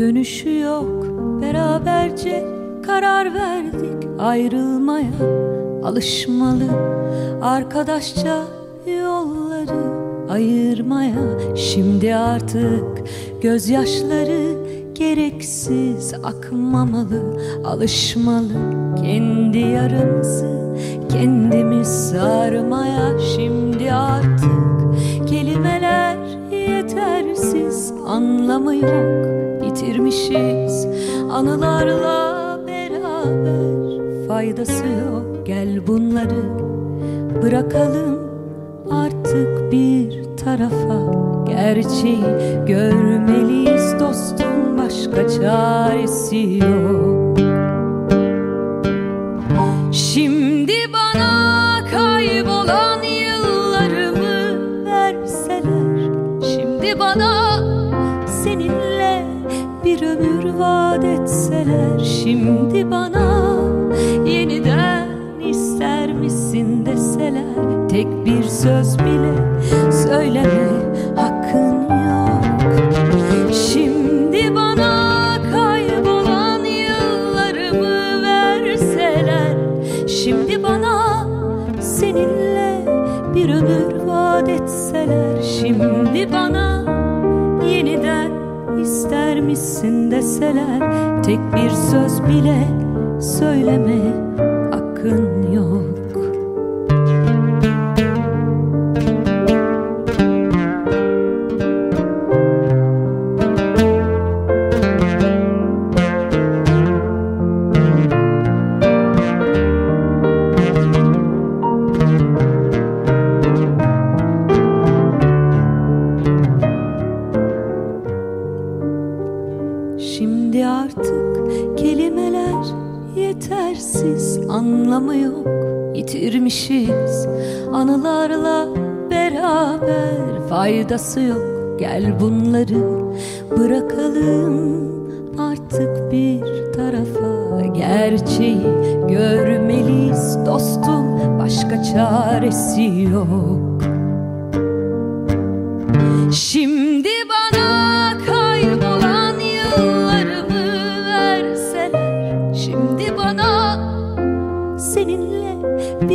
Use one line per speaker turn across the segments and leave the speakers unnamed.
Dönüşü yok. Beraberce karar verdik ayrılmaya. Alışmalı arkadaşça yolları ayırmaya. Şimdi artık gözyaşları gereksiz akmamalı. Alışmalı kendi yaramızı kendimiz sarmaya. Şimdi artık kelimeler yetersiz anlamı yok yitirmişiz anılarla beraber faydası yok. Gel bunları bırakalım artık bir tarafa. Gerçeği görmeliyiz dostum başka çaresi yok. Şimdi bana kaybolan yıllarımı verseler şimdi bana etseler şimdi bana? Yeniden ister misin deseler? Tek bir söz bile söyleme hakkın yok. Şimdi bana kaybolan yıllarımı verseler şimdi bana seninle bir ömür vaat etseler şimdi bana yeniden ister misin deseler tek bir söz bile söyleme Şimdi artık kelimeler yetersiz anlamı yok. Yitirmişiz anılarla beraber faydası yok. Gel bunları bırakalım artık bir tarafa gerçeği görmeliyiz. Dostum başka çaresi yok. Şimdi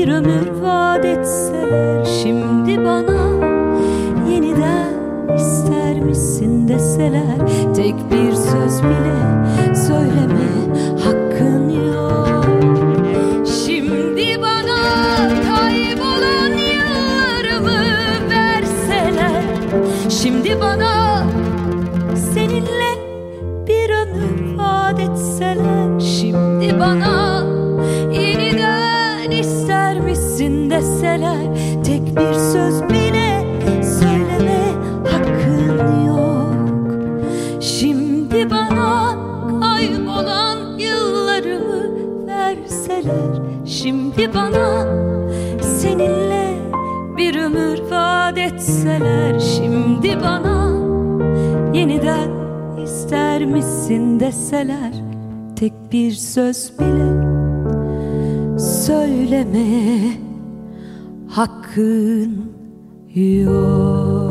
bir ömür vaat etseler Şimdi bana yeniden ister misin deseler Tek bir söz bile söyleme hakkın yok. Şimdi bana kaybolan yıllarımı verseler Şimdi bana seninle bir ömür vaat etseler Şimdi bana verseler Şimdi bana seninle bir ömür vaat etseler Şimdi bana yeniden ister misin deseler Tek bir söz bile söyleme hakkın yok